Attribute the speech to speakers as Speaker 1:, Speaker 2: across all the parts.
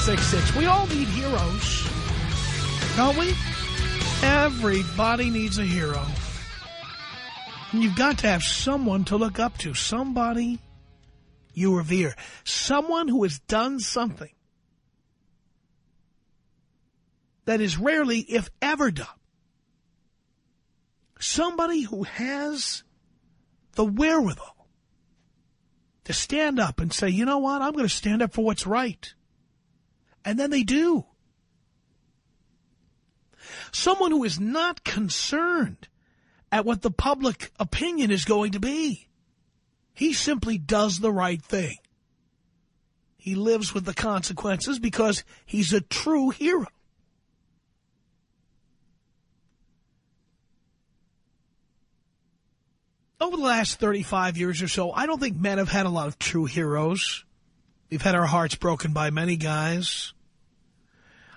Speaker 1: 1-800-5800-866. We all need heroes, don't we? Everybody needs a hero. And you've got to have someone to look up to. Somebody you revere. Someone who has done something that is rarely, if ever, done. Somebody who has the wherewithal to stand up and say, you know what, I'm going to stand up for what's right. And then they do. Someone who is not concerned at what the public opinion is going to be. He simply does the right thing. He lives with the consequences because he's a true hero. Over the last 35 years or so, I don't think men have had a lot of true heroes. We've had our hearts broken by many guys.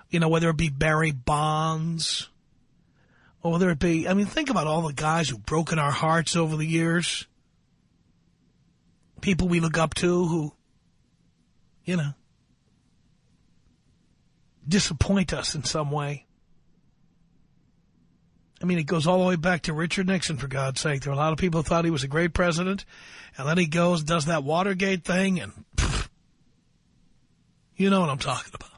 Speaker 1: You know, whether it be Barry Bonds or whether it be, I mean, think about all the guys who've broken our hearts over the years. People we look up to who, you know, disappoint us in some way. I mean, it goes all the way back to Richard Nixon, for God's sake. There were a lot of people who thought he was a great president, and then he goes, does that Watergate thing, and you know what I'm talking about.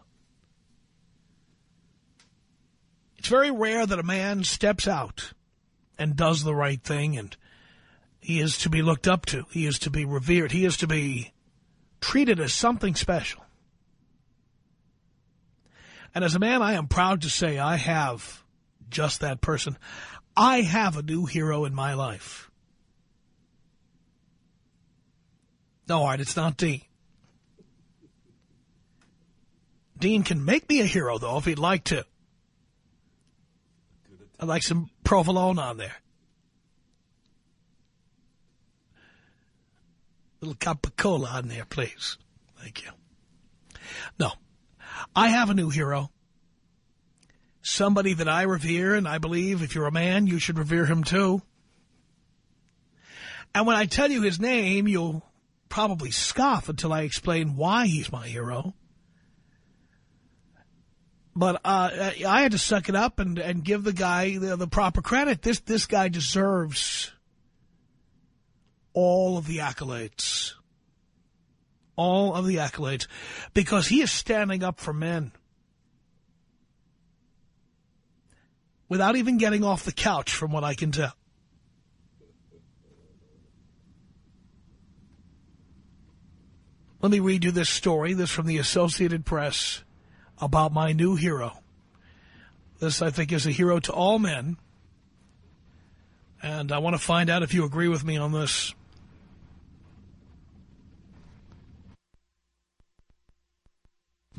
Speaker 1: It's very rare that a man steps out and does the right thing, and he is to be looked up to. He is to be revered. He is to be treated as something special. And as a man, I am proud to say I have just that person. I have a new hero in my life. No, Art, it's not Dean. Dean can make me a hero, though, if he'd like to. I'd like some provolone on there. A little cup of cola on there, please. Thank you. No, I have a new hero. Somebody that I revere, and I believe if you're a man, you should revere him too. And when I tell you his name, you'll probably scoff until I explain why he's my hero. But uh, I had to suck it up and, and give the guy the, the proper credit. This this guy deserves all of the accolades. All of the accolades. Because he is standing up for men. Without even getting off the couch, from what I can tell. Let me read you this story. This from the Associated Press about my new hero. This, I think, is a hero to all men. And I want to find out if you agree with me on this.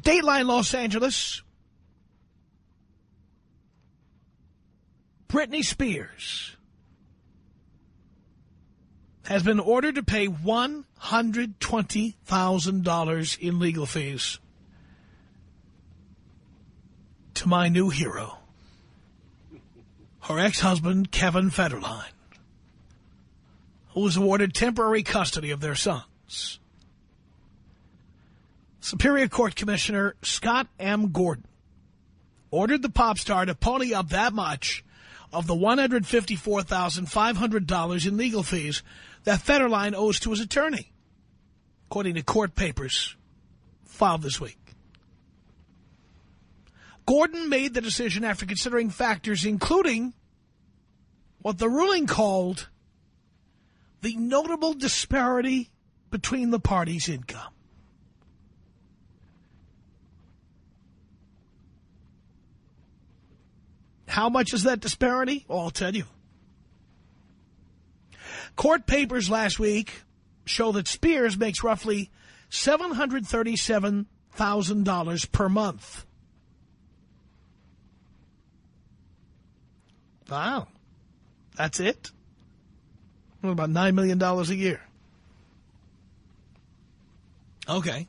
Speaker 1: Dateline Los Angeles. Britney Spears has been ordered to pay $120,000 in legal fees to my new hero, her ex-husband, Kevin Federline, who was awarded temporary custody of their sons. Superior Court Commissioner Scott M. Gordon ordered the pop star to pony up that much of the $154,500 in legal fees that Federline owes to his attorney, according to court papers filed this week. Gordon made the decision after considering factors including what the ruling called the notable disparity between the parties' income. How much is that disparity? Well, I'll tell you. Court papers last week show that Spears makes roughly $737,000 per month. Wow. That's it? What, about $9 million a year. Okay.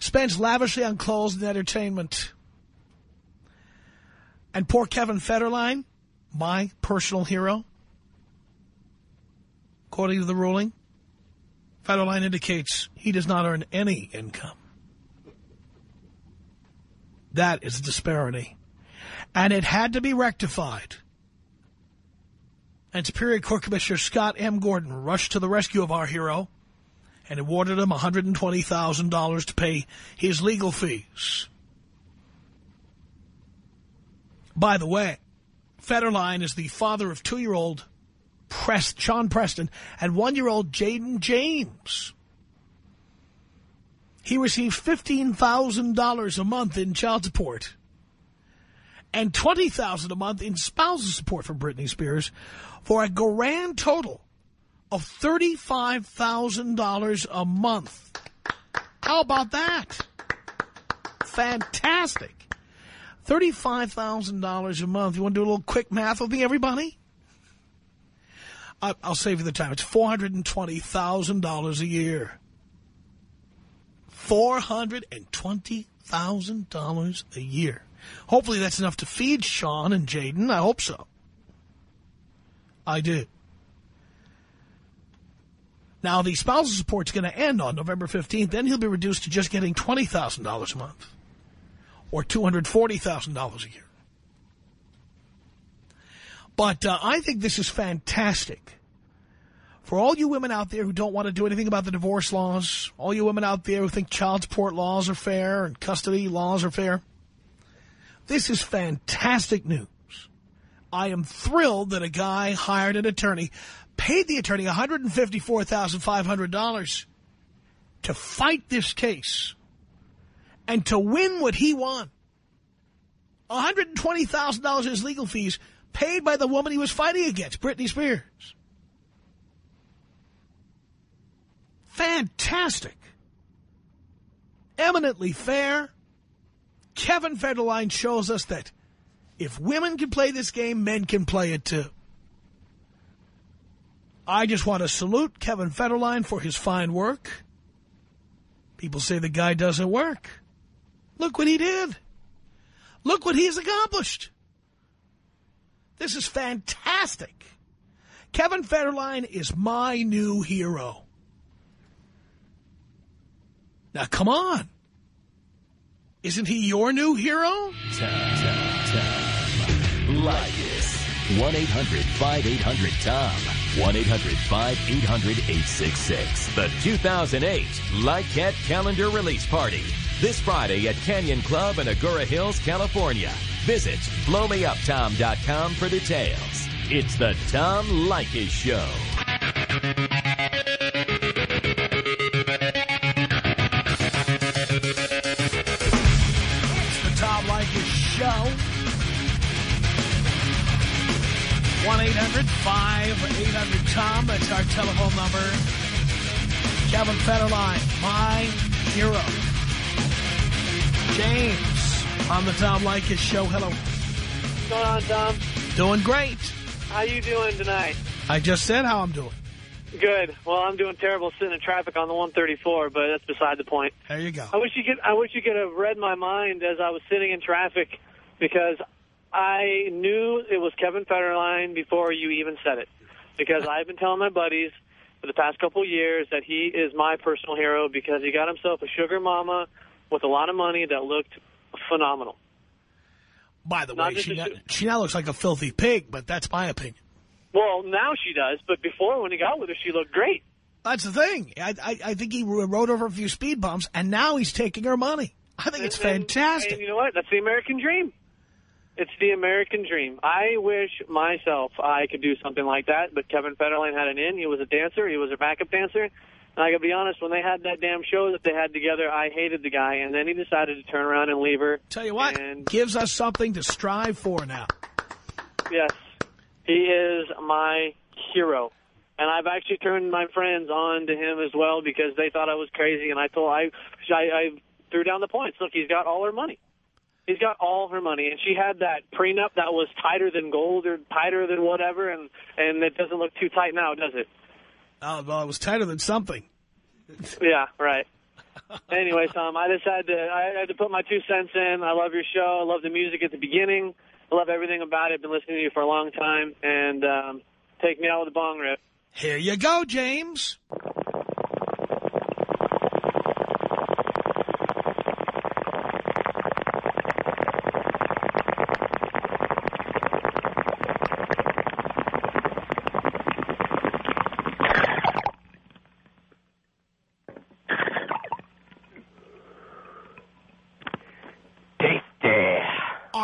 Speaker 1: Spends lavishly on clothes and entertainment. And poor Kevin Federline, my personal hero, according to the ruling, Federline indicates he does not earn any income. That is a disparity. And it had to be rectified. And Superior Court Commissioner Scott M. Gordon rushed to the rescue of our hero and awarded him $120,000 to pay his legal fees. By the way, Federline is the father of two-year-old Prest, Sean Preston and one-year-old Jayden James. He receives $15,000 a month in child support and $20,000 a month in spousal support from Britney Spears for a grand total of $35,000 a month. How about that? Fantastic. $35,000 a month. You want to do a little quick math with me, everybody? I'll save you the time. It's $420,000 a year. $420,000 a year. Hopefully that's enough to feed Sean and Jayden. I hope so. I do. Now, the spousal support's going to end on November 15th. Then he'll be reduced to just getting $20,000 a month or $240,000 a year. But uh, I think this is fantastic. For all you women out there who don't want to do anything about the divorce laws, all you women out there who think child support laws are fair and custody laws are fair, this is fantastic news. I am thrilled that a guy hired an attorney, paid the attorney $154,500 to fight this case and to win what he won. $120,000 in legal fees paid by the woman he was fighting against, Britney Spears. Fantastic. Eminently fair. Kevin Federline shows us that if women can play this game, men can play it too. I just want to salute Kevin Federline for his fine work. People say the guy doesn't work. Look what he did. Look what he's accomplished. This is fantastic. Kevin Federline is my new hero. Now, come on. Isn't he your new hero?
Speaker 2: Tom, Tom, Tom. Leykis. 1-800-5800-TOM. 1-800-5800-866. The 2008 Leykis Calendar Release Party. This Friday at Canyon Club in Agoura Hills, California. Visit blowmeuptom.com for details. It's the Tom Leykis Show.
Speaker 1: 1-800-5800-TOM. That's our telephone number. Kevin Federline, my hero. James on the Tom Leykis Show. Hello.
Speaker 3: What's going on, Tom?
Speaker 1: Doing great.
Speaker 3: How you doing tonight?
Speaker 1: I just said how I'm doing.
Speaker 3: Good. Well, I'm doing terrible sitting in traffic on the 134, but that's beside the point.
Speaker 1: There you go.
Speaker 3: I wish you could. I wish you could have read my mind as I was sitting in traffic, because I knew it was Kevin Federline before you even said it. Because I've been telling my buddies for the past couple of years that he is my personal hero because he got himself a sugar mama with a lot of money that looked phenomenal.
Speaker 1: By the
Speaker 3: Not
Speaker 1: way, she now, she now looks like a filthy pig, but that's my opinion.
Speaker 3: Well, now she does, but before when he got with her, she looked great.
Speaker 1: That's the thing. I, I, I think he rode over a few speed bumps, and now he's taking her money. I think it's
Speaker 3: And- and-
Speaker 1: fantastic.
Speaker 3: And you know what? That's the American dream. It's the American dream. I wish myself I could do something like that, but Kevin Federline had an in. He was a dancer. He was a backup dancer. And I gotta be honest, when they had that damn show that they had together, I hated the guy, and then he decided to turn around and leave her.
Speaker 1: Tell you what,
Speaker 3: And
Speaker 1: gives us something to strive for now.
Speaker 3: yes, he is my hero. And I've actually turned my friends on to him as well because they thought I was crazy, and I told I I, I threw down the points. Look, he's got all her money. He's got all her money, and she had that prenup that was tighter than gold or tighter than whatever, and and it doesn't look too tight now, does it?
Speaker 1: Oh, well, it was tighter than something.
Speaker 3: Yeah, right. anyway, Tom, I just had to I had to put my two cents in. I love your show. I love the music at the beginning. I love everything about it. Been listening to you for a long time, and um, take me out with a bong rip.
Speaker 1: Here you go, James.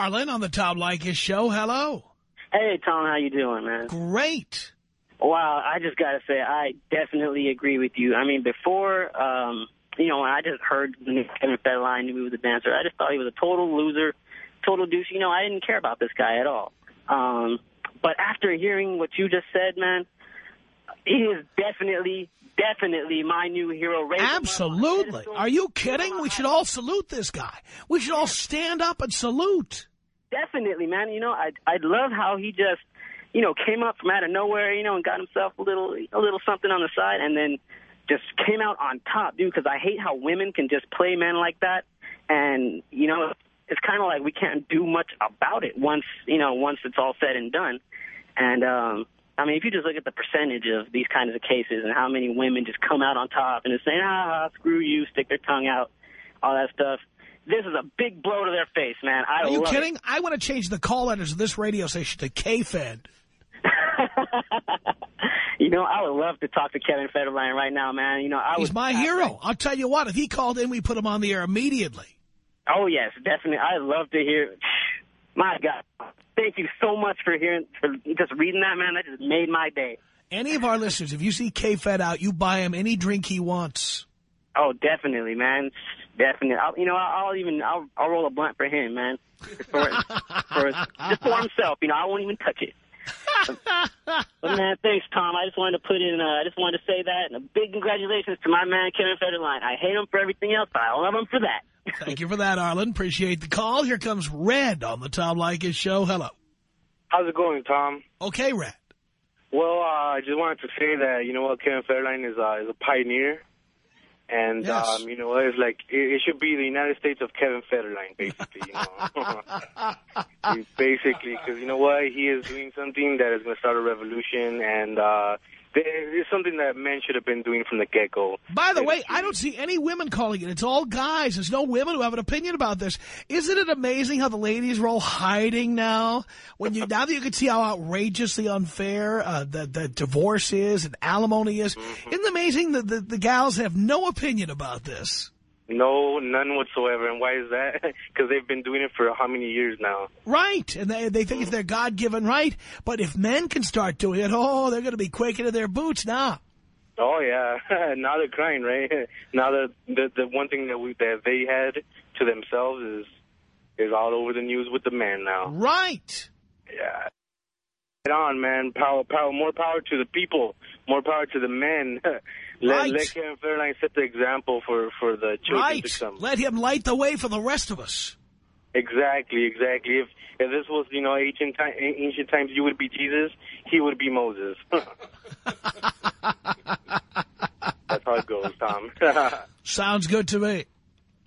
Speaker 1: Arlen on the Tom Leykis show. Hello.
Speaker 4: Hey, Tom, how you doing, man?
Speaker 1: Great.
Speaker 4: Wow, I just gotta say, I definitely agree with you. I mean, before, um, you know, when I just heard Kevin Federline knew he was a dancer, I just thought he was a total loser, total douche. You know, I didn't care about this guy at all. Um, but after hearing what you just said, man, he is definitely, definitely my new hero.
Speaker 1: Absolutely. Are you kidding? We should all salute this guy. We should all stand up and salute.
Speaker 4: Definitely, man. You know, I I love how he just, you know, came up from out of nowhere, you know, and got himself a little a little something on the side, and then just came out on top, dude. Because I hate how women can just play men like that, and you know, it's kind of like we can't do much about it once you know once it's all said and done. And um, I mean, if you just look at the percentage of these kinds of cases and how many women just come out on top and just saying, ah, screw you, stick their tongue out, all that stuff. This is a big blow to their face, man. I
Speaker 1: Are you
Speaker 4: love it.
Speaker 1: kidding? I want to change the call letters of this radio station to K-Fed.
Speaker 4: you know, I would love to talk to Kevin Federline right now, man. You know, I
Speaker 1: He's
Speaker 4: would,
Speaker 1: my
Speaker 4: I-
Speaker 1: hero. I'll tell you what, if he called in, we put him on the air immediately.
Speaker 4: Oh yes, definitely. I'd love to hear. My God, thank you so much for hearing, for just reading that, man. That just made my day.
Speaker 1: Any of our listeners, if you see K-Fed out, you buy him any drink he wants.
Speaker 4: Oh, definitely, man. Definitely. I'll, you know, I'll, I'll even I'll, I'll roll a blunt for him, man. Just for, for just for himself. You know, I won't even touch it. but man, thanks, Tom. I just wanted to put in. Uh, I just wanted to say that, and a big congratulations to my man Kevin Federline. I hate him for everything else, but I love him for that.
Speaker 1: Thank you for that, Arlen. Appreciate the call. Here comes Red on the Tom Leykis show. Hello.
Speaker 5: How's it going, Tom?
Speaker 1: Okay, Red.
Speaker 5: Well, uh, I just wanted to say that, you know what, Kevin Federline is, uh, is a pioneer. And,
Speaker 1: Yes.
Speaker 5: um, you know what, it's like, it, it should be the United States of Kevin Federline, basically, you know. Basically, because, you know what, he is doing something that is going to start a revolution, and uh, it's something that men should have been doing from the get-go.
Speaker 1: By the way, I don't see any women calling it. It's all guys. There's no women who have an opinion about this. Isn't it amazing how the ladies are all hiding now? When you now that you can see how outrageously unfair uh, the, the divorce is and alimony is, isn't it amazing that the, the gals have no opinion about this?
Speaker 5: No, none whatsoever. And why is that? Because they've been doing it for how many years now?
Speaker 1: Right. And they, they think it's their God-given right. But if men can start doing it, oh, they're going to be quaking in their boots now.
Speaker 5: Oh yeah, now they're crying, right? Now the the the one thing that we that they had to themselves is is all over the news with the man now.
Speaker 1: Right.
Speaker 5: Yeah. Get on, man. Power, power, more power to the people. More power to the men. Let,
Speaker 1: Right.
Speaker 5: let Kevin Federline set the example for for the children
Speaker 1: Right.
Speaker 5: to come.
Speaker 1: Let him light the way for the rest of us.
Speaker 5: Exactly, exactly. If if this was you know ancient time, ancient times, you would be Jesus. He would be Moses. That's how it goes, Tom.
Speaker 1: Sounds good to me.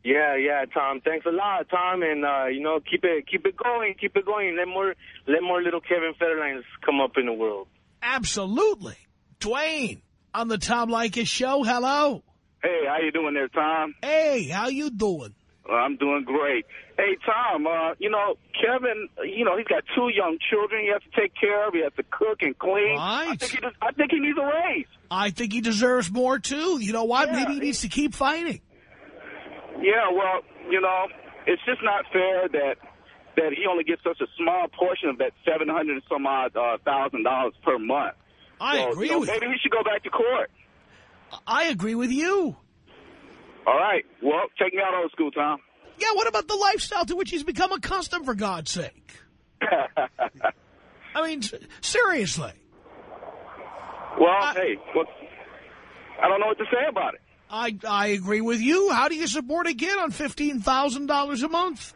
Speaker 5: Yeah, yeah, Tom. Thanks a lot, Tom, and uh, you know, keep it, keep it going, keep it going. Let more, let more little Kevin Federlines come up in the world.
Speaker 1: Absolutely. Dwayne, on the Tom Leykis show, hello.
Speaker 6: Hey, how you doing there, Tom?
Speaker 1: Hey, how you doing?
Speaker 6: Uh, I'm doing great. Hey, Tom, uh, you know, Kevin, you know, he's got two young children he has to take care of. He has to cook and clean. I think he, I think he needs a raise.
Speaker 1: I think he deserves more, too. You know what?
Speaker 6: Yeah,
Speaker 1: Maybe he
Speaker 6: he-
Speaker 1: needs to keep fighting.
Speaker 6: Yeah, well, you know, it's just not fair that that he only gets such a small portion of that seven hundred and some odd uh, thousand dollars per month.
Speaker 1: I
Speaker 6: so,
Speaker 1: agree
Speaker 6: you know,
Speaker 1: with
Speaker 6: maybe he should go back to court.
Speaker 1: I agree with you.
Speaker 6: All right. Well, take me out old school, Tom.
Speaker 1: Yeah, what about the lifestyle to which he's become accustomed, for God's sake? I mean, seriously.
Speaker 6: Well, uh, hey, well, I don't know what to say about it.
Speaker 1: I I agree with you. How do you support a kid on $15,000 a month?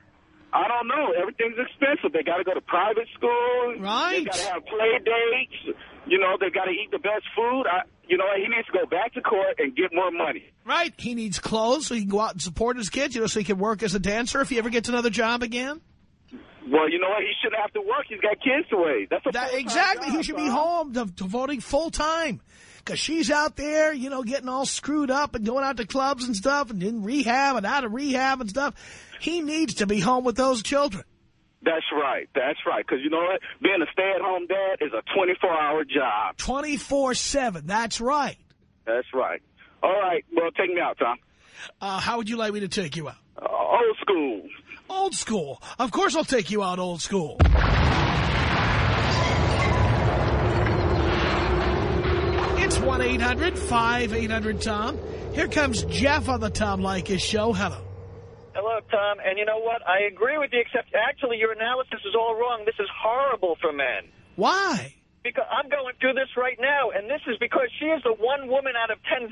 Speaker 6: I don't know. Everything's expensive. They got to go to private school.
Speaker 1: Right.
Speaker 6: They got to have play dates. You know, they got to eat the best food. I, you know, he needs to go back to court and get more money.
Speaker 1: Right. He needs clothes so he can go out and support his kids, you know, so he can work as a dancer if he ever gets another job again.
Speaker 6: Well, you know what? He shouldn't have to work. He's got kids to raise. That's a
Speaker 1: that, Exactly.
Speaker 6: Job,
Speaker 1: he should be home devoting full time. Because she's out there, you know, getting all screwed up and going out to clubs and stuff and in rehab and out of rehab and stuff. He needs to be home with those children.
Speaker 6: That's right. That's right. Because you know what? Being a stay-at-home dad is a 24-hour job.
Speaker 1: 24-7. That's right.
Speaker 6: That's right. All right. Well, take me out, Tom.
Speaker 1: Uh, how would you like me to take you out?
Speaker 6: Uh, old school.
Speaker 1: Old school. Of course I'll take you out old school. It's 1-800-5800-TOM. Here comes Jeff on the Tom Leykis show. Hello.
Speaker 7: Hello, Tom. And you know what? I agree with you, except actually your analysis is all wrong. This is horrible for men.
Speaker 1: Why?
Speaker 7: Because I'm going through this right now, and this is because she is the one woman out of 10,000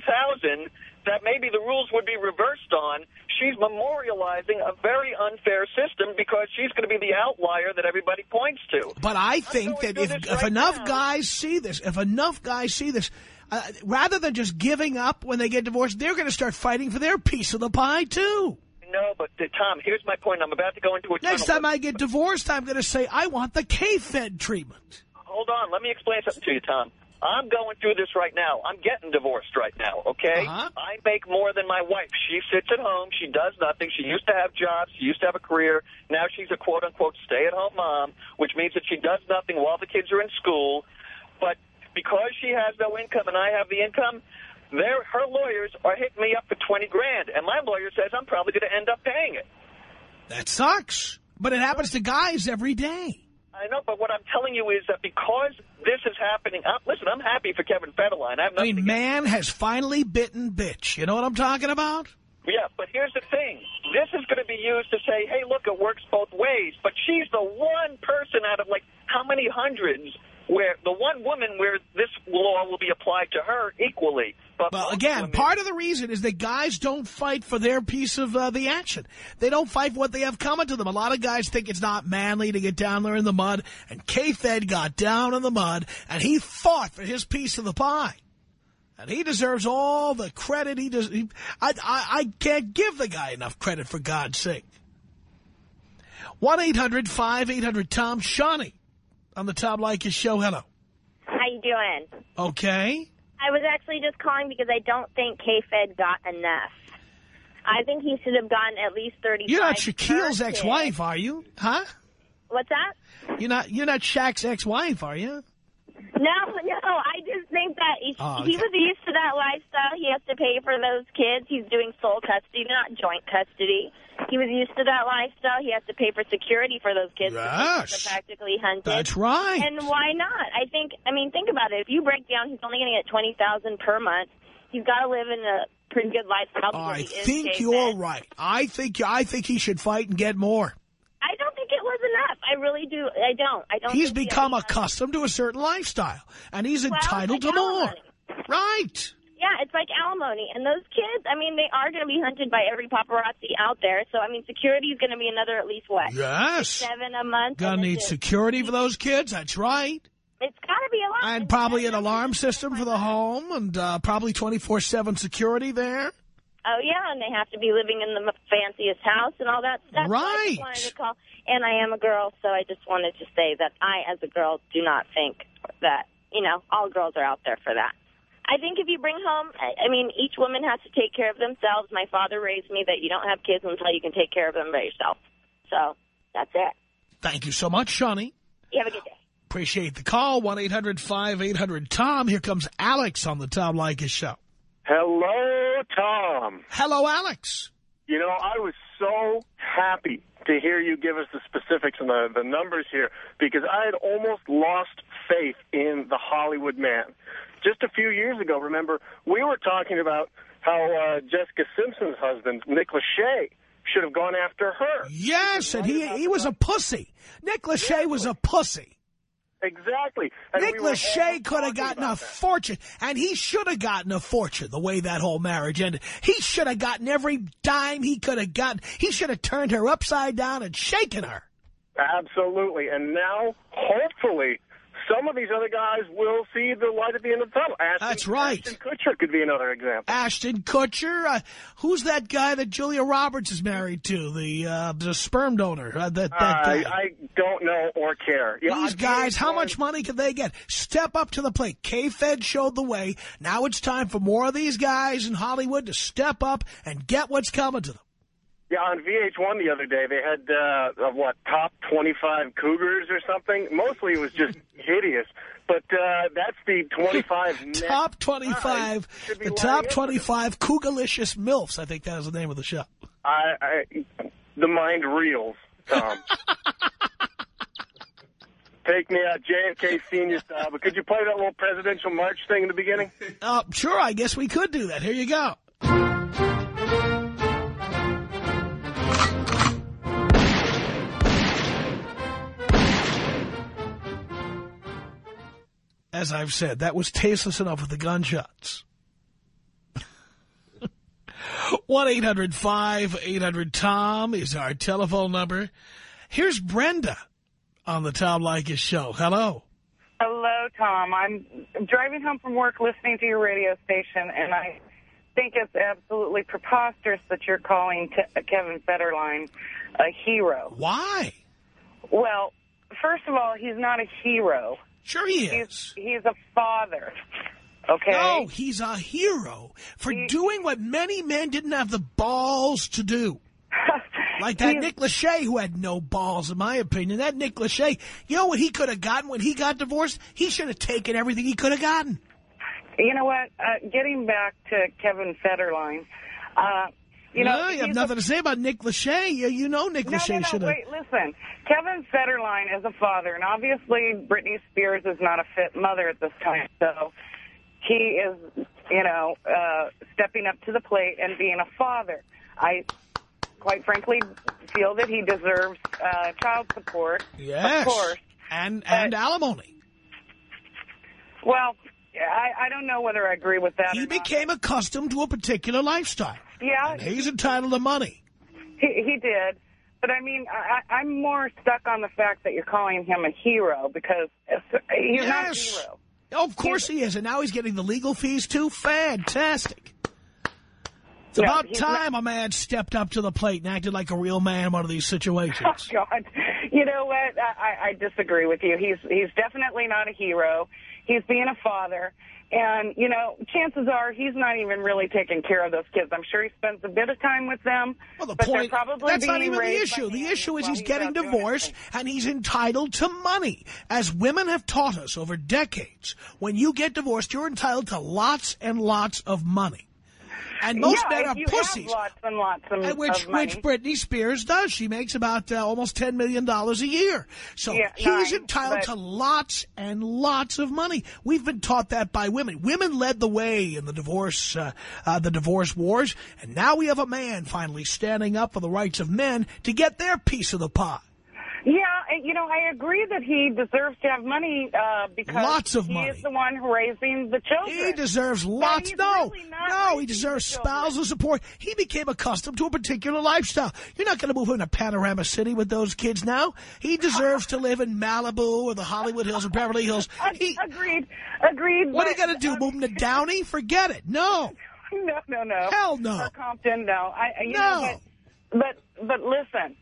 Speaker 7: that maybe the rules would be reversed on. She's memorializing a very unfair system because she's going to be the outlier that everybody points to.
Speaker 1: But I think that if, if right enough now. guys see this, if enough guys see this, uh, rather than just giving up when they get divorced, they're going to start fighting for their piece of the pie, too.
Speaker 7: No, but uh, Tom, here's my point. I'm about to go into a
Speaker 1: Next time I get divorced, I'm going to say, I want the K-Fed treatment.
Speaker 7: Hold on. Let me explain something to you, Tom. I'm going through this right now. I'm getting divorced right now, okay?
Speaker 1: Uh -huh.
Speaker 7: I make more than my wife. She sits at home. She does nothing. She used to have jobs. She used to have a career. Now she's a quote-unquote stay-at-home mom, which means that she does nothing while the kids are in school. But because she has no income and I have the income, their, her lawyers are hitting me up for 20 grand, and my lawyer says I'm probably going to end up paying it.
Speaker 1: That sucks. But it happens to guys every day.
Speaker 7: I know, but what I'm telling you is that because this is happening, uh, listen, I'm happy for Kevin Federline. I,
Speaker 1: I mean, man has finally bitten bitch. You know what I'm talking about?
Speaker 7: Yeah, but here's the thing. This is going to be used to say, hey, look, it works both ways. But she's the one person out of, like, how many hundreds where the one woman where this law will be applied to her equally. But
Speaker 1: well, again, women, part of the reason is that guys don't fight for their piece of uh, the action. They don't fight for what they have coming to them. A lot of guys think it's not manly to get down there in the mud, and K-Fed got down in the mud, and he fought for his piece of the pie. And he deserves all the credit he does. He, I, I, I can't give the guy enough credit, for God's sake. 1-800-5800-TOM. Shawnee on the Tom Leykis show. Hello.
Speaker 8: How you doing?
Speaker 1: Okay.
Speaker 8: I was actually just calling because I don't think K-Fed got enough. I think he should have gotten at least 35
Speaker 1: You're not Shaquille's ex-wife, are you? Huh?
Speaker 8: What's that?
Speaker 1: You're not You're not Shaq's ex-wife, are you?
Speaker 8: No, no. I just think that he, oh, okay. he was used to that lifestyle. He has to pay for those kids. He's doing sole custody, not joint custody. He was used to that lifestyle. He has to pay for security for those kids.
Speaker 1: Yes.
Speaker 8: practically hunted.
Speaker 1: That's right.
Speaker 8: And why not? I think, I mean, think about it. If you break down, he's only going to get 20,000 per month. He's got to live in a pretty good lifestyle.
Speaker 1: I think you're right. I think I think he should fight and get more.
Speaker 8: I don't think it was enough. I really do. I don't. I don't.
Speaker 1: He's become accustomed to a certain lifestyle, and he's well, entitled to more. Right.
Speaker 8: Yeah, it's like alimony. And those kids, I mean, they are going to be hunted by every paparazzi out there. So, I mean, security is going to be another at least, what?
Speaker 1: Yes.
Speaker 8: Seven a month.
Speaker 1: Going to need security for those kids. That's right.
Speaker 8: It's got to be a lot.
Speaker 1: And probably an alarm system for the home and uh, probably 24-7 security there.
Speaker 8: Oh, yeah, and they have to be living in the fanciest house and all that stuff.
Speaker 1: Right.
Speaker 8: So I wanted to call. And I am a girl, so I just wanted to say that I, as a girl, do not think that, you know, all girls are out there for that. I think if you bring home, I mean, each woman has to take care of themselves. My father raised me that you don't have kids until you can take care of them by yourself. So that's it.
Speaker 1: Thank you so much, Shawnee.
Speaker 8: You have a good day.
Speaker 1: Appreciate the call. 1-800-5800-TOM. Here comes Alex on the Tom Leykis show.
Speaker 9: Hello, Tom.
Speaker 1: Hello, Alex.
Speaker 9: You know, I was so happy to hear you give us the specifics and the, the numbers here because I had almost lost faith in the Hollywood man. Just a few years ago, remember, we were talking about how uh, Jessica Simpson's husband, Nick Lachey, should have gone after her.
Speaker 1: Yes, and he he was a pussy. Nick Lachey was a pussy.
Speaker 9: Exactly. And
Speaker 1: Nick
Speaker 9: we
Speaker 1: Lachey could have gotten a
Speaker 9: that.
Speaker 1: fortune, and he should have gotten a fortune the way that whole marriage ended. He should have gotten every dime he could have gotten. He should have turned her upside down and shaken her.
Speaker 9: Absolutely. And now, hopefully, some of these other guys will see the light at the end of the tunnel. Ashton,
Speaker 1: That's right.
Speaker 9: Ashton Kutcher could be another example.
Speaker 1: Ashton Kutcher, uh, who's that guy that Julia Roberts is married to? The uh, the sperm donor. Uh, that that
Speaker 9: I. I don't know or care. You
Speaker 1: These
Speaker 9: I'm
Speaker 1: guys, how much money can they get? Step up to the plate. K-Fed showed the way. Now it's time for more of these guys in Hollywood to step up and get what's coming to them.
Speaker 9: Yeah, on VH1 the other day, they had, uh, what, top 25 cougars or something? Mostly it was just hideous. But uh, that's the 25
Speaker 1: top 25,
Speaker 9: guys should be
Speaker 1: the top 25 Cougalicious MILFs, I think that was the name of the show.
Speaker 9: I, I, the mind reels, Tom. Take me out JFK senior style, but could you play that little presidential march thing in the beginning?
Speaker 1: Uh, sure, I guess we could do that. Here you go. As I've said, that was tasteless enough with the gunshots. 1-800-5800-TOM is our telephone number. Here's Brenda on the Tom Leykis show. Hello.
Speaker 10: Hello, Tom. I'm driving home from work listening to your radio station, and I think it's absolutely preposterous that you're calling Ke- Kevin Federline a hero.
Speaker 1: Why?
Speaker 10: Well, first of all, he's not a hero.
Speaker 1: Sure he
Speaker 10: He's, he's a father. Okay?
Speaker 1: No, he's a hero for doing what many men didn't have the balls to do. Like that Nick Lachey, who had no balls, in my opinion. That Nick Lachey, you know what he could have gotten when he got divorced? He should have taken everything he could have gotten.
Speaker 10: You know what? Uh, getting back to Kevin Federline, uh, you know,
Speaker 1: No, you have nothing
Speaker 10: a-
Speaker 1: to say about Nick Lachey. You, you know Nick
Speaker 10: No,
Speaker 1: Lachey
Speaker 10: no, no,
Speaker 1: should have.
Speaker 10: wait, listen. Kevin Federline is a father, and obviously Britney Spears is not a fit mother at this time, so he is, you know, uh, stepping up to the plate and being a father. I, quite frankly, feel that he deserves uh, child support,
Speaker 1: Yes.
Speaker 10: of course.
Speaker 1: And, and alimony.
Speaker 10: Well, I, I don't know whether I agree with that
Speaker 1: He
Speaker 10: or not.
Speaker 1: became accustomed to a particular lifestyle.
Speaker 10: Yeah,
Speaker 1: And he's entitled to money.
Speaker 10: He, he did. But, I mean, I, I'm more stuck on the fact that you're calling him a hero because he's not a
Speaker 1: Yes.
Speaker 10: hero.
Speaker 1: Of course he is. And now he's getting the legal fees, too. Fantastic. It's
Speaker 10: Yeah,
Speaker 1: about time a man stepped up to the plate and acted like a real man in one of these situations.
Speaker 10: Oh, God. You know what? I, I disagree with you. He's he's definitely not a hero. He's being a father. And, you know, chances are he's not even really taking care of those kids. I'm sure he spends a bit of time with them.
Speaker 1: Well, the
Speaker 10: but
Speaker 1: point,
Speaker 10: they're probably
Speaker 1: that's not even the issue. The issue is
Speaker 10: while
Speaker 1: he's getting divorced and he's entitled to money. As women have taught us over decades, when you get divorced, you're entitled to lots and lots of money. And most
Speaker 10: yeah,
Speaker 1: men are pussies.
Speaker 10: Lots and lots of,
Speaker 1: And which
Speaker 10: of money.
Speaker 1: which Britney Spears does. She makes about uh, almost $10 million a year. So
Speaker 10: Yeah,
Speaker 1: he's
Speaker 10: nine,
Speaker 1: entitled
Speaker 10: but-
Speaker 1: to lots and lots of money. We've been taught that by women. Women led the way in the divorce uh, uh, the divorce wars, and now we have a man finally standing up for the rights of men to get their piece of the pie.
Speaker 10: Yeah, you know, I agree that he deserves to have money uh, because
Speaker 1: Lots of
Speaker 10: he
Speaker 1: money.
Speaker 10: is the one raising the children.
Speaker 1: He deserves lots. No,
Speaker 10: really
Speaker 1: no, he deserves spousal support. He became accustomed to a particular lifestyle. You're not going to move him to Panorama City with those kids now. He deserves to live in Malibu or the Hollywood Hills or Beverly Hills. He,
Speaker 10: agreed, agreed.
Speaker 1: what are you going to do? Move him to Downey? Forget it. No.
Speaker 10: No, no, no.
Speaker 1: Hell no.
Speaker 10: Or Compton, no. I- you
Speaker 1: No.
Speaker 10: Know, but, but, but listen,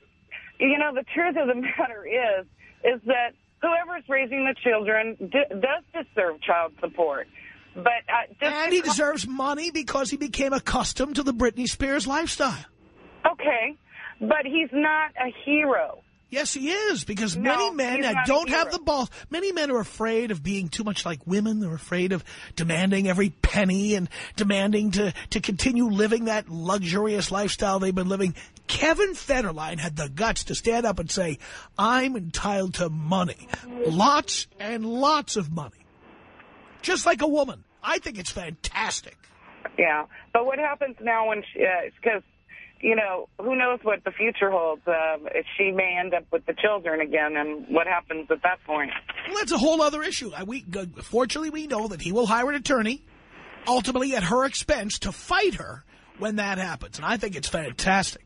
Speaker 10: you know, the truth of the matter is, is that whoever's raising the children d does deserve child support. But uh,
Speaker 1: And he deserves money because he became accustomed to the Britney Spears lifestyle.
Speaker 10: Okay, but he's not a hero.
Speaker 1: Yes, he is, because
Speaker 10: No,
Speaker 1: many men that don't have the balls, many men are afraid of being too much like women. They're afraid of demanding every penny and demanding to, to continue living that luxurious lifestyle they've been living. Kevin Federline had the guts to stand up and say, I'm entitled to money. Lots and lots of money. Just like a woman. I think it's fantastic.
Speaker 10: Yeah, but what happens now when she, uh, because, you know, who knows what the future holds. Uh, if she may end up with the children again, and what happens at that point.
Speaker 1: Well, that's a whole other issue. We, uh, fortunately, we know that he will hire an attorney, ultimately at her expense, to fight her when that happens. And I think it's fantastic.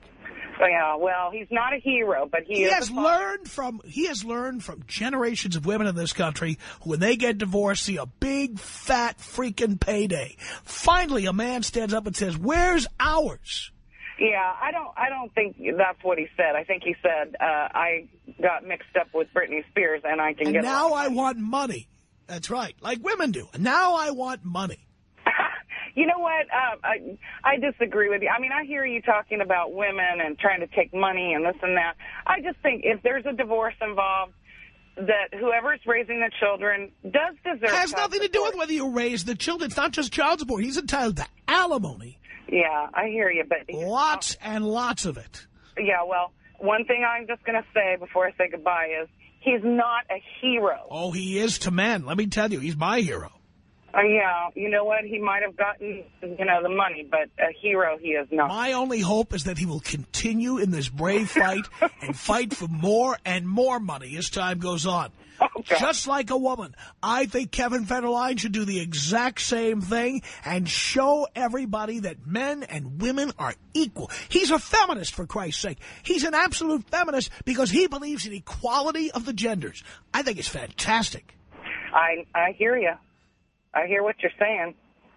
Speaker 10: Yeah, well, he's not a hero, but he,
Speaker 1: He
Speaker 10: is
Speaker 1: has learned from he has learned from generations of women in this country who, when they get divorced, see a big fat freaking payday. Finally, a man stands up and says, "Where's ours?"
Speaker 10: Yeah, I don't. I don't think that's what he said. I think he said uh, I got mixed up with Britney Spears, and I can
Speaker 1: And
Speaker 10: get.
Speaker 1: now I want money. That's right, like women do. And now I want money.
Speaker 10: You know what? Uh, I I disagree with you. I mean, I hear you talking about women and trying to take money and this and that. I just think if there's a divorce involved, that whoever's raising the children does deserve.
Speaker 1: has nothing to do with whether you raise the children. It's not just child support. He's entitled to alimony.
Speaker 10: Yeah, I hear you, but
Speaker 1: Lots and lots of it.
Speaker 10: yeah. Well, one thing I'm just going to say before I say goodbye is he's not a hero.
Speaker 1: Oh, he is to men. Let me tell you, he's my hero.
Speaker 10: Uh, yeah, you know what? He might have gotten, you know, the money, but a hero he is not.
Speaker 1: My only hope is that he will continue in this brave fight and fight for more and more money as time goes on. Just like a woman, I think Kevin Federline should do the exact same thing and show everybody that men and women are equal. He's a feminist, for Christ's sake. He's an absolute feminist because he believes in equality of the genders. I think it's fantastic.
Speaker 10: I I hear you. I hear what you're saying.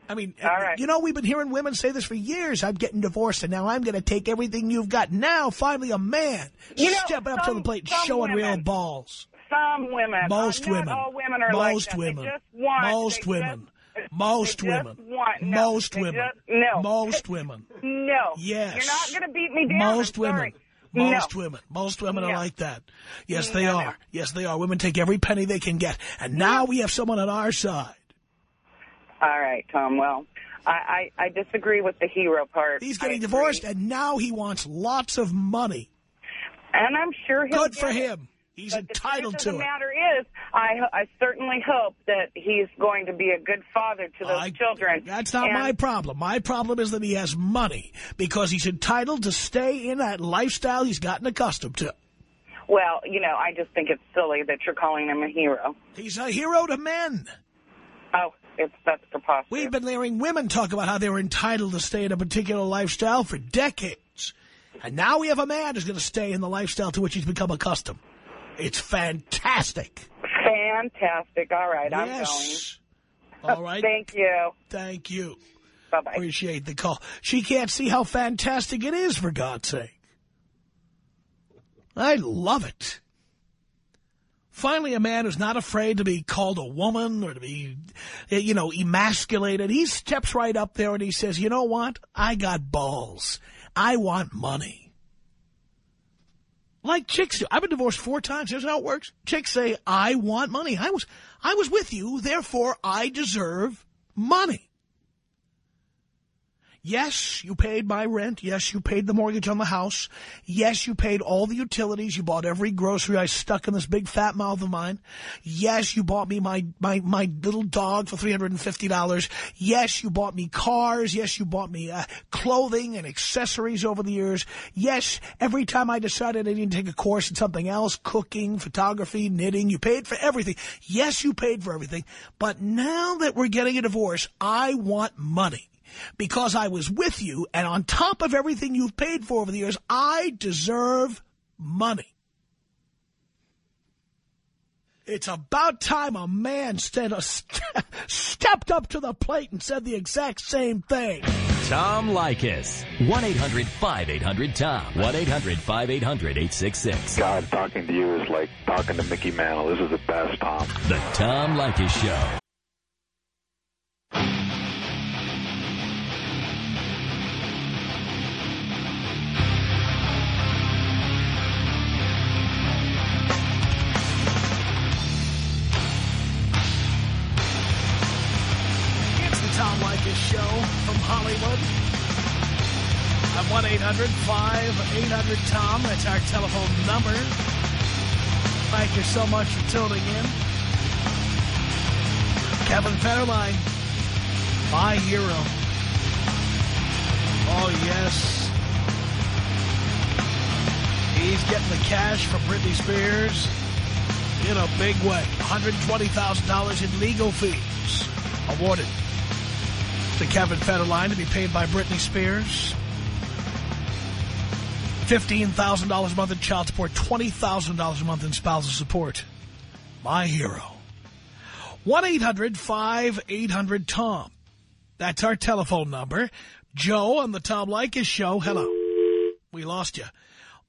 Speaker 1: I mean,
Speaker 10: All right.
Speaker 1: you know, we've been hearing women say this for years. I'm getting divorced, and now I'm going to take everything you've got. Now, finally, a man
Speaker 10: You know,
Speaker 1: stepping up to the plate,
Speaker 10: some
Speaker 1: showing real balls.
Speaker 10: Some women,
Speaker 1: Most women.
Speaker 10: all women are
Speaker 1: Most
Speaker 10: like
Speaker 1: women.
Speaker 10: Just want,
Speaker 1: Most women.
Speaker 10: Just,
Speaker 1: Most women.
Speaker 10: Want, no,
Speaker 1: Most
Speaker 10: they
Speaker 1: women.
Speaker 10: just- no.
Speaker 1: Most women.
Speaker 10: No.
Speaker 1: Yes.
Speaker 10: You're not going to beat me down.
Speaker 1: Most women. Most
Speaker 10: no.
Speaker 1: women. Most women are like that. Yes, they
Speaker 10: No, no.
Speaker 1: are. Yes, they are. Women take every penny they can get. And now we have someone on our side.
Speaker 10: All right, Tom. Well, I, I, I disagree with the hero part.
Speaker 1: He's getting divorced, and now he wants lots of money.
Speaker 10: And I'm sure he'll
Speaker 1: Good for him. He's
Speaker 10: But
Speaker 1: entitled
Speaker 10: the
Speaker 1: to
Speaker 10: of
Speaker 1: it.
Speaker 10: the matter is, I, I certainly hope that he's going to be a good father to those
Speaker 1: I-
Speaker 10: children.
Speaker 1: That's not
Speaker 10: And-
Speaker 1: my problem. My problem is that he has money because he's entitled to stay in that lifestyle he's gotten accustomed to.
Speaker 10: Well, you know, I just think it's silly that you're calling him a hero.
Speaker 1: He's a hero to men.
Speaker 10: Oh, it's that's preposterous.
Speaker 1: We've been hearing women talk about how they were entitled to stay in a particular lifestyle for decades. And now we have a man who's going to stay in the lifestyle to which he's become accustomed. It's fantastic.
Speaker 10: Fantastic. All right,
Speaker 1: yes.
Speaker 10: I'm going.
Speaker 1: All right.
Speaker 10: Thank you.
Speaker 1: Thank you.
Speaker 10: Bye-bye.
Speaker 1: Appreciate the call. She can't see how fantastic it is, for God's sake. I love it. Finally, a man who's not afraid to be called a woman or to be, eh, you know, emasculated. He steps right up there and he says, you know what? I got balls. I want money. Like chicks do. I've been divorced four times. Here's how it works. Chicks say, I want money. I was, I was with you, therefore I deserve money. Yes, you paid my rent. Yes, you paid the mortgage on the house. Yes, you paid all the utilities. You bought every grocery I stuck in this big fat mouth of mine. Yes, you bought me my, my, my little dog for $350. Yes, you bought me cars. Yes, you bought me uh, clothing and accessories over the years. Yes, every time I decided I didn't take a course in something else, cooking, photography, knitting, you paid for everything. Yes, you paid for everything. But now that we're getting a divorce, I want money because I was with you, and on top of everything you've paid for over the years, I deserve money. It's about time a man stand, stepped up to the plate and said the exact same thing.
Speaker 2: Tom Leykis. 1-800-5800-TOM. 1-800-5800-866.
Speaker 11: God, talking to you is like talking to Mickey Mantle. This is the best, Tom.
Speaker 2: The Tom Leykis Show. like a show from Hollywood?
Speaker 1: At 1-800-5800-TOM. That's our telephone number. Thank you so much for tuning in. Kevin Federline, my hero. Oh, yes. He's getting the cash from Britney Spears in a big way. $120,000 in legal fees awarded to Kevin Federline to be paid by Britney Spears. $15,000 a month in child support, $20,000 a month in spousal support. My hero. 1-800-5800-TOM. That's our telephone number. Joe on the Tom Leykis show. Hello. We lost you.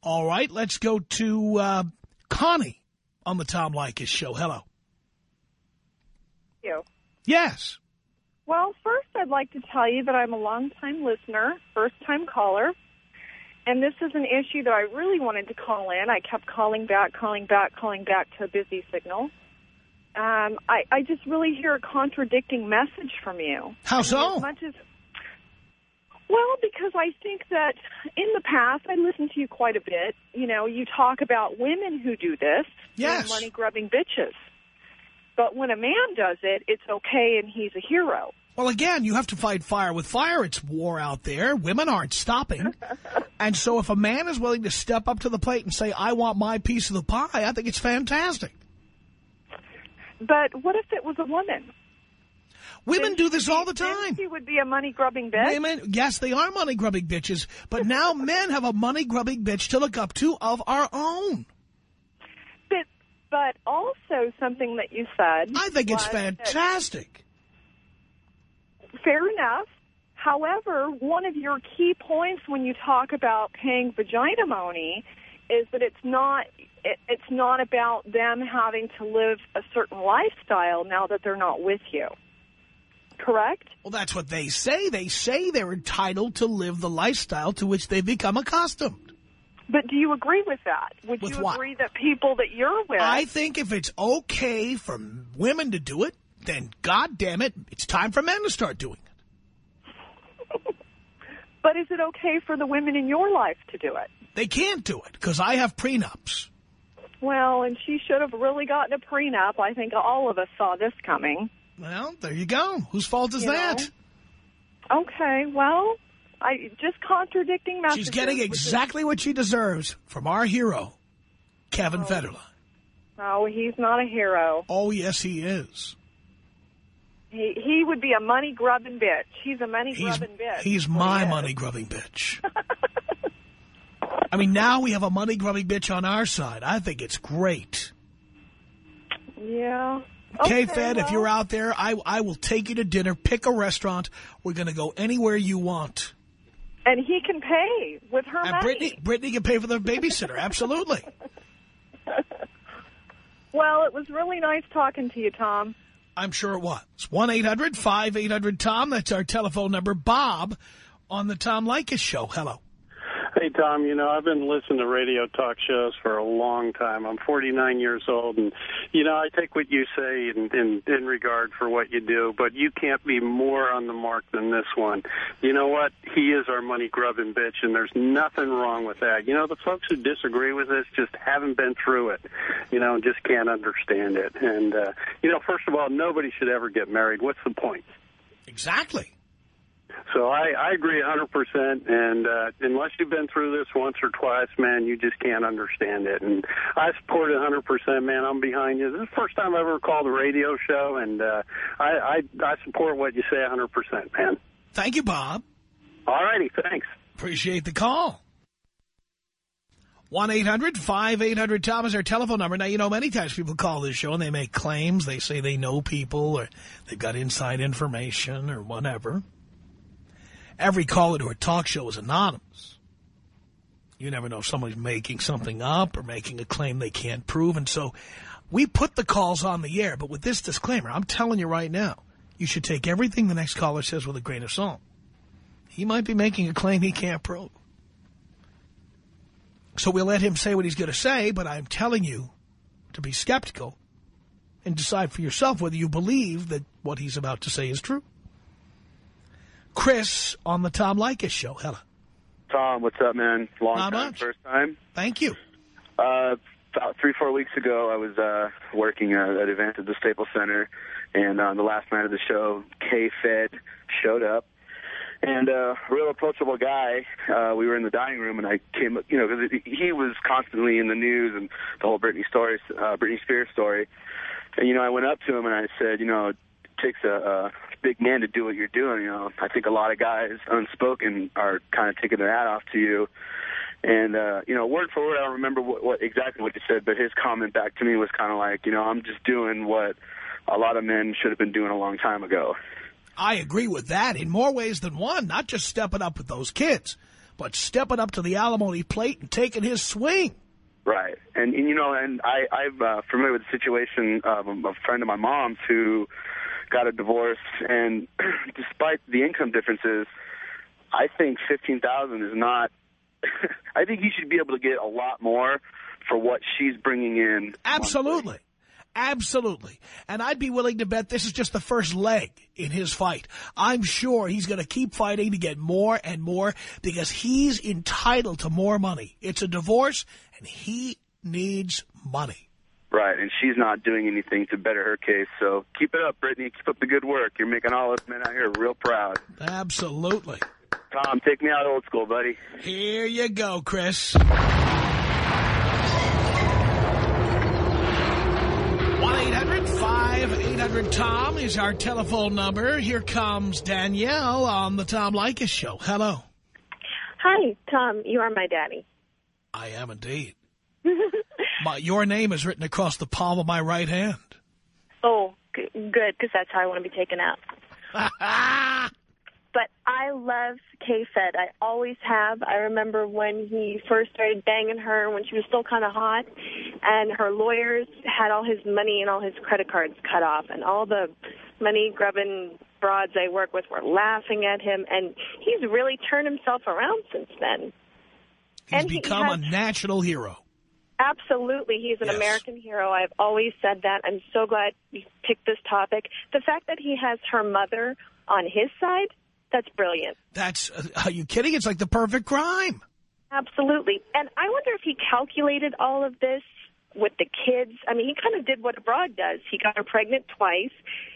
Speaker 1: All right, let's go to uh, Connie on the Tom Leykis show. Hello.
Speaker 12: you.
Speaker 1: Yes.
Speaker 12: Well, first, I'd like to tell you that I'm a long-time listener, first-time caller, and this is an issue that I really wanted to call in. I kept calling back, calling back, calling back to a busy signal. Um, I, I just really hear a contradicting message from you.
Speaker 1: How so?
Speaker 12: As much as, well, because I think that in the past, I listened to you quite a bit. You know, you talk about women who do this,
Speaker 1: Yes.
Speaker 12: money grubbing bitches. But when a man does it, it's okay and he's a hero.
Speaker 1: Well, again, you have to fight fire with fire. It's war out there. Women aren't stopping. and so if a man is willing to step up to the plate and say, I want my piece of the pie, I think it's fantastic.
Speaker 12: But what if it was a woman?
Speaker 1: Women do this all the time.
Speaker 12: she would be a money grubbing bitch.
Speaker 1: Women, yes, they are money-grubbing bitches, but now men have a money-grubbing bitch to look up to of our own.
Speaker 12: But, also something that you said.
Speaker 1: I think it's fantastic.
Speaker 12: Fair enough. However, one of your key points when you talk about paying vagina money is that it's not it, it's not about them having to live a certain lifestyle now that they're not with you. Correct?
Speaker 1: Well, that's what they say. They say they're entitled to live the lifestyle to which they've become accustomed.
Speaker 12: But do you agree with that? Would
Speaker 1: With
Speaker 12: you
Speaker 1: what?
Speaker 12: agree that people that you're with
Speaker 1: I think if it's okay for women to do it, then God damn it, it's time for men to start doing it.
Speaker 12: But is it okay for the women in your life to do it?
Speaker 1: They can't do it because I have prenups.
Speaker 12: Well, and she should have really gotten a prenup. I think all of us saw this coming.
Speaker 1: Well, there you go. Whose fault is
Speaker 12: You
Speaker 1: that?
Speaker 12: know? Okay, well, I just contradicting messages.
Speaker 1: She's getting exactly what she deserves from our hero, Kevin oh. Federline.
Speaker 12: Oh, he's not a hero.
Speaker 1: Oh, yes, he is.
Speaker 12: He he would be a money grubbing bitch. He's a money
Speaker 1: He's,
Speaker 12: grubbing bitch.
Speaker 1: he's my money-grubbing bitch. I mean, now we have a money-grubbing bitch on our side. I think it's great.
Speaker 12: Yeah.
Speaker 1: Okay,
Speaker 12: Okay,
Speaker 1: Fed, if you're out there, I, I will take you to dinner, pick a restaurant. We're going to go anywhere you want.
Speaker 12: And he can pay with her
Speaker 1: And
Speaker 12: money.
Speaker 1: Britney, Britney can pay for the babysitter, absolutely.
Speaker 12: Well, it was really nice talking to you, Tom.
Speaker 1: I'm sure it was. 1-800-5800-TOM. That's our telephone number. Bob on the Tom Leykis show. Hello.
Speaker 13: Hey, Tom, you know, I've been listening to radio talk shows for a long time. I'm 49 years old, and, you know, I take what you say in, in, in regard for what you do, but you can't be more on the mark than this one. You know what? He is our money-grubbing bitch, and there's nothing wrong with that. You know, the folks who disagree with this just haven't been through it, you know, just can't understand it. And, uh, you know, first of all, nobody should ever get married. What's the point?
Speaker 1: Exactly.
Speaker 13: So I, I agree 100%, and uh, unless you've been through this once or twice, man, you just can't understand it. And I support it 100%, man. I'm behind you. This is the first time I ever called a radio show, and uh, I, I, I support what you say 100%, man.
Speaker 1: Thank you, Bob.
Speaker 13: All righty, thanks.
Speaker 1: Appreciate the call. 1-800-5800-TOM is our telephone number. Now, you know, many times people call this show and they make claims. They say they know people or they've got inside information or whatever. Every caller to a talk show is anonymous. You never know if somebody's making something up or making a claim they can't prove. And so we put the calls on the air. But with this disclaimer, I'm telling you right now, you should take everything the next caller says with a grain of salt. He might be making a claim he can't prove. So we'll let him say what he's going to say, but I'm telling you to be skeptical and decide for yourself whether you believe that what he's about to say is true. Chris on the Tom Leykis show. Hello.
Speaker 14: Tom, what's up, man? Long
Speaker 1: Not
Speaker 14: time,
Speaker 1: much.
Speaker 14: first time.
Speaker 1: Thank you.
Speaker 14: Uh, about three, four weeks ago, I was uh, working uh, at an event at the Staples Center, and on the last night of the show, K-Fed showed up. And uh, a real approachable guy. Uh, we were in the dining room, and I came, you know, because he was constantly in the news and the whole Britney story, uh, Britney Spears story. And you know, I went up to him and I said, you know, it takes a, a big man to do what you're doing. You know, I think a lot of guys, unspoken, are kind of taking their hat off to you. And uh, you know, word for word, I don't remember what, what exactly what he said, but his comment back to me was kind of like, you know, I'm just doing what a lot of men should have been doing a long time ago.
Speaker 1: I agree with that in more ways than one. Not just stepping up with those kids, but stepping up to the alimony plate and taking his swing.
Speaker 14: Right, and, and you know, and I, I'm uh, familiar with the situation of a a friend of my mom's who got a divorce, and despite the income differences, I think fifteen thousand is not. I think he should be able to get a lot more for what she's bringing in.
Speaker 1: Absolutely. Absolutely. And I'd be willing to bet this is just the first leg in his fight. I'm sure he's going to keep fighting to get more and more because he's entitled to more money. It's a divorce, and he needs money.
Speaker 14: Right, and she's not doing anything to better her case. So keep it up, Britney. Keep up the good work. You're making all us men out here real proud.
Speaker 1: Absolutely.
Speaker 14: Tom, take me out old school, buddy.
Speaker 1: Here you go, Chris. 1-800-5800-TOM is our telephone number. Here comes Danielle on the Tom Leykis Show. Hello.
Speaker 15: Hi, Tom. You are my daddy.
Speaker 1: I am indeed. My, your name is written across the palm of my right hand.
Speaker 15: Oh, g- good, because that's how I want to be taken out. but I love K-Fed. I always have. I remember when he first started banging her when she was still kind of hot, and her lawyers had all his money and all his credit cards cut off, and all the money-grubbing broads I work with were laughing at him, and he's really turned himself around since then.
Speaker 1: He's
Speaker 15: And he
Speaker 1: become
Speaker 15: has-
Speaker 1: a national hero.
Speaker 15: Absolutely. He's an
Speaker 1: Yes.
Speaker 15: American hero. I've always said that. I'm so glad you picked this topic. The fact that he has her mother on his side, that's brilliant.
Speaker 1: That's, uh, are you kidding? It's like the perfect crime.
Speaker 15: Absolutely. And I wonder if he calculated all of this with the kids. I mean, he kind of did what a broad does. He got her pregnant twice.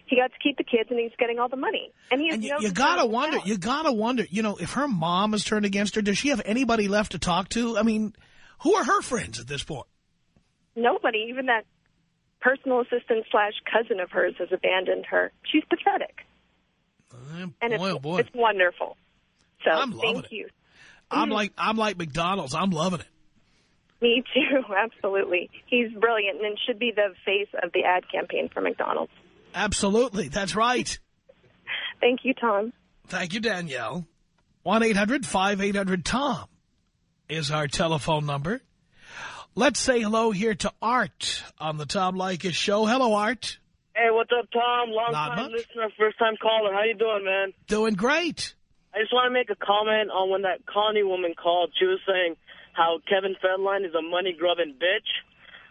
Speaker 15: He got to keep the kids, and he's getting all the money. And he has
Speaker 1: And you,
Speaker 15: no
Speaker 1: you gotta wonder,
Speaker 15: himself.
Speaker 1: you gotta wonder, you know, if her mom is turned against her, does she have anybody left to talk to? I mean, who are her friends at this point?
Speaker 15: Nobody, even that personal assistant slash cousin of hers, has abandoned her. She's pathetic. and
Speaker 1: boy,
Speaker 15: it's,
Speaker 1: oh boy.
Speaker 15: it's wonderful. So
Speaker 1: I'm loving
Speaker 15: thank
Speaker 1: it.
Speaker 15: you.
Speaker 1: I'm mm. like, I'm like McDonald's. I'm loving it.
Speaker 15: Me too, absolutely. He's brilliant and should be the face of the ad campaign for McDonald's.
Speaker 1: Absolutely. That's right.
Speaker 15: Thank you, Tom.
Speaker 1: Thank you, Danielle. 1-800-5800-TOM is our telephone number. Let's say hello here to Art on the Tom Leykis show. Hello, Art.
Speaker 16: Hey, what's up, Tom? Long
Speaker 1: Not
Speaker 16: time
Speaker 1: much.
Speaker 16: listener, first time caller. How you doing, man?
Speaker 1: Doing great.
Speaker 16: I just want to make a comment on when that Connie woman called. She was saying how Kevin Federline is a money grubbing bitch.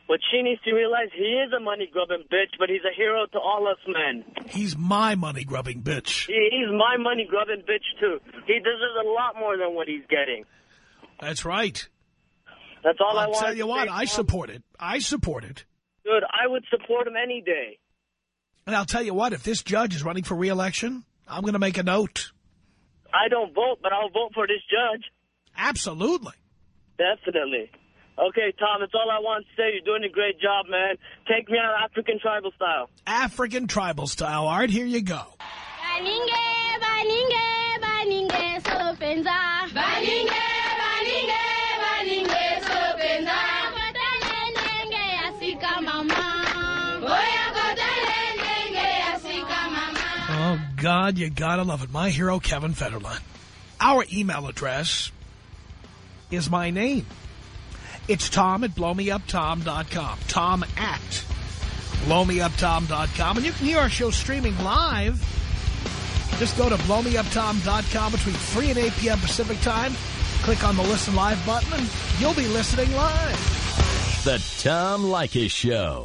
Speaker 16: What she needs to realize, he is a money grubbing bitch, but he's a hero to all us men.
Speaker 1: He's my money-grubbing bitch.
Speaker 16: He, he's my money grubbing bitch too. He deserves a lot more than what he's getting.
Speaker 1: That's right.
Speaker 16: That's all I
Speaker 1: I'll
Speaker 16: want.
Speaker 1: tell you
Speaker 16: to
Speaker 1: what, I support it. I support it.
Speaker 16: Good. I would support him any day.
Speaker 1: And I'll tell you what, if this judge is running for re-election, I'm going to make a note.
Speaker 16: I don't vote, but I'll vote for this judge.
Speaker 1: Absolutely.
Speaker 16: Definitely. Okay, Tom, that's all I want to say. You're doing a great job, man. Take me out African tribal style.
Speaker 1: African tribal style, Art. Here you go.
Speaker 17: Baninge, baninge, baninge, sopenza. Baninge, baninge,
Speaker 1: God, you gotta love it. My hero, Kevin Federline. Our email address is my name. It's Tom at blowmeuptom.com. Tom at blowmeuptom.com. And you can hear our show streaming live. Just go to blowmeuptom.com between 3 and 8 p.m. Pacific time. Click on the Listen Live button, and you'll be listening live.
Speaker 2: The Tom Leykis Show.